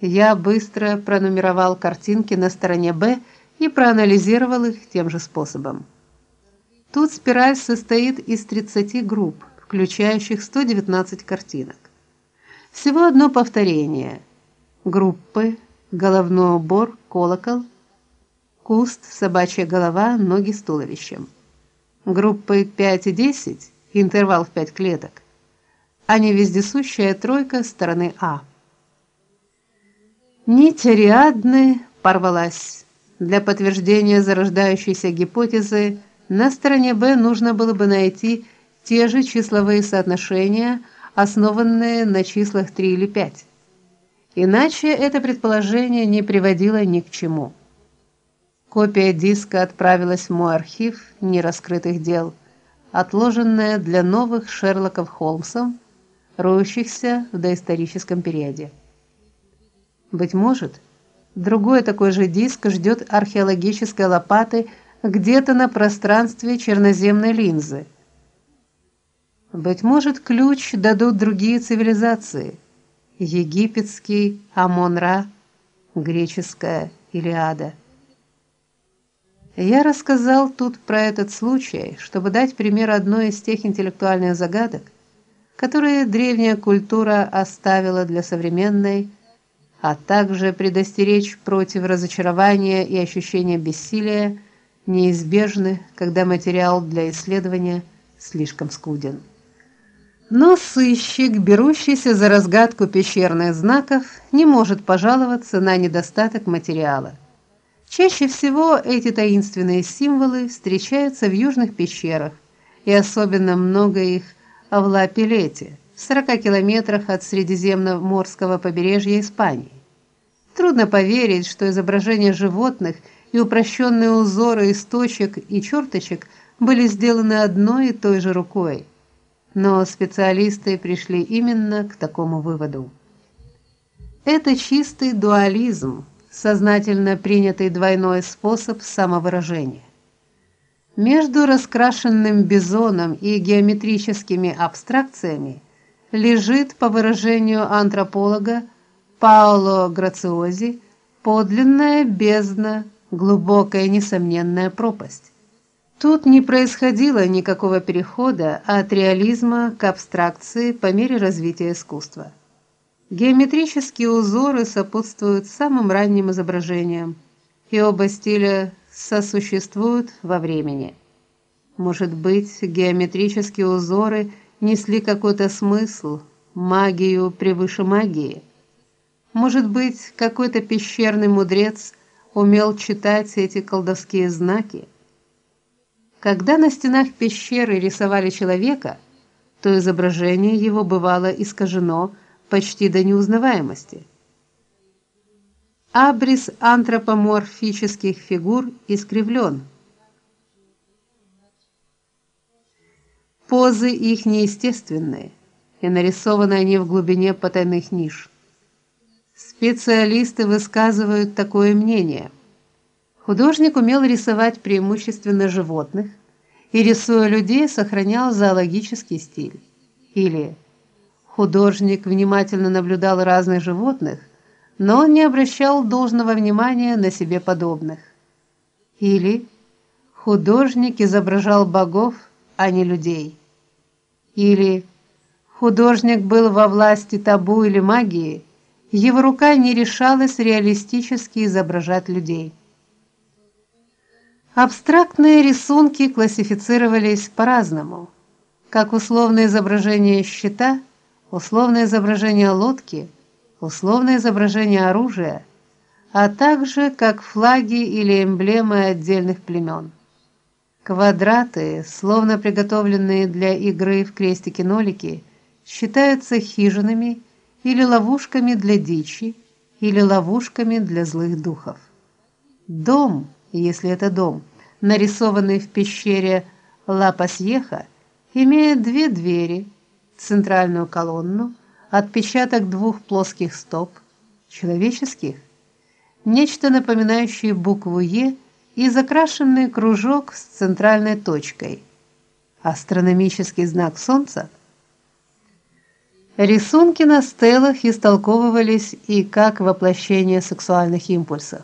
Я быстро пронумеровал картинки на стороне Б и проанализировал их тем же способом. Тут спираль состоит из 30 групп, включающих 119 картинок. Всего одно повторение. Группы: головной убор, колокол, куст, собачья голова, ноги с туловищем. Группы 5 и 10, интервал в 5 клеток. А не вездесущая тройка стороны А. Нить Ариадны порвалась. Для подтверждения зарождающейся гипотезы на стороне Б нужно было бы найти те же числовые соотношения, основанные на числах 3 или 5. Иначе это предположение не приводило ни к чему. Копия диска отправилась в мой архив нераскрытых дел, отложенная для новых Шерлоков Холмсов, роющихся в доисторическом периоде. Быть может, другой такой же диск ждет археологической лопаты где-то на пространстве черноземной линзы. Быть может, ключ дадут другие цивилизации: египетский Амон-Ра, греческая Илиада. Я рассказал тут про этот случай, чтобы дать пример одной из тех интеллектуальных загадок, которые древняя культура оставила для современной а также предостеречь против разочарования и ощущения бессилия, неизбежны, когда материал для исследования слишком скуден. Но сыщик, берущийся за разгадку пещерных знаков, не может пожаловаться на недостаток материала. Чаще всего эти таинственные символы встречаются в южных пещерах, и особенно много их в Ла-Пилете, в 40 километрах от Средиземноморского побережья Испании. Трудно поверить, что изображения животных и упрощенные узоры из точек и черточек были сделаны одной и той же рукой. Но специалисты пришли именно к такому выводу. Это чистый дуализм, сознательно принятый двойной способ самовыражения. Между раскрашенным бизоном и геометрическими абстракциями лежит, по выражению антрополога, Паоло Грациози подлинная бездна, глубокая несомненная пропасть. Тут не происходило никакого перехода от реализма к абстракции по мере развития искусства. Геометрические узоры сопутствуют самым ранним изображениям, и оба стиля сосуществуют во времени. Может быть, геометрические узоры несли какой-то смысл, магию превыше магии. Может быть, какой-то пещерный мудрец умел читать эти колдовские знаки. Когда на стенах пещеры рисовали человека, то изображение его бывало искажено почти до неузнаваемости. Абрис антропоморфических фигур искривлен. Позы их неестественные, и нарисованы они в глубине потайных ниш. Специалисты высказывают такое мнение. Художник умел рисовать преимущественно животных и рисуя людей, сохранял зоологический стиль. Или художник внимательно наблюдал разных животных, но не обращал должного внимания на себе подобных. Или художник изображал богов, а не людей. Или художник был во власти табу или магии, его рука не решалась реалистически изображать людей. Абстрактные рисунки классифицировались по-разному, как условное изображение щита, условное изображение лодки, условное изображение оружия, а также как флаги или эмблемы отдельных племен. Квадраты, словно приготовленные для игры в крестики-нолики, считаются хижинами или ловушками для дичи, или ловушками для злых духов. Дом, если это дом, нарисованный в пещере Ла-Пасьеха, имеет две двери, центральную колонну, отпечаток двух плоских стоп, человеческих, нечто напоминающее букву Е и закрашенный кружок с центральной точкой. Астрономический знак солнца Рисунки на стелах истолковывались и как воплощение сексуальных импульсов.